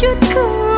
di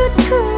sujudku